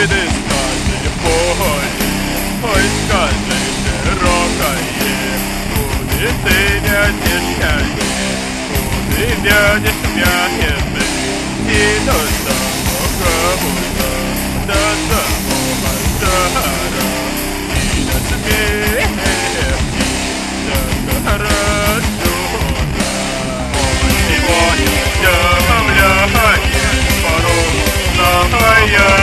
Выйди с каждой боли, ой, с каждой широкой, Куды ты вянешь яне, куды вянешь вянешь ты, И до самого бута, до самого жара, И до смерти, до гора чуда. Он его не вдавляет, порог самая